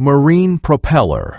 Marine propeller.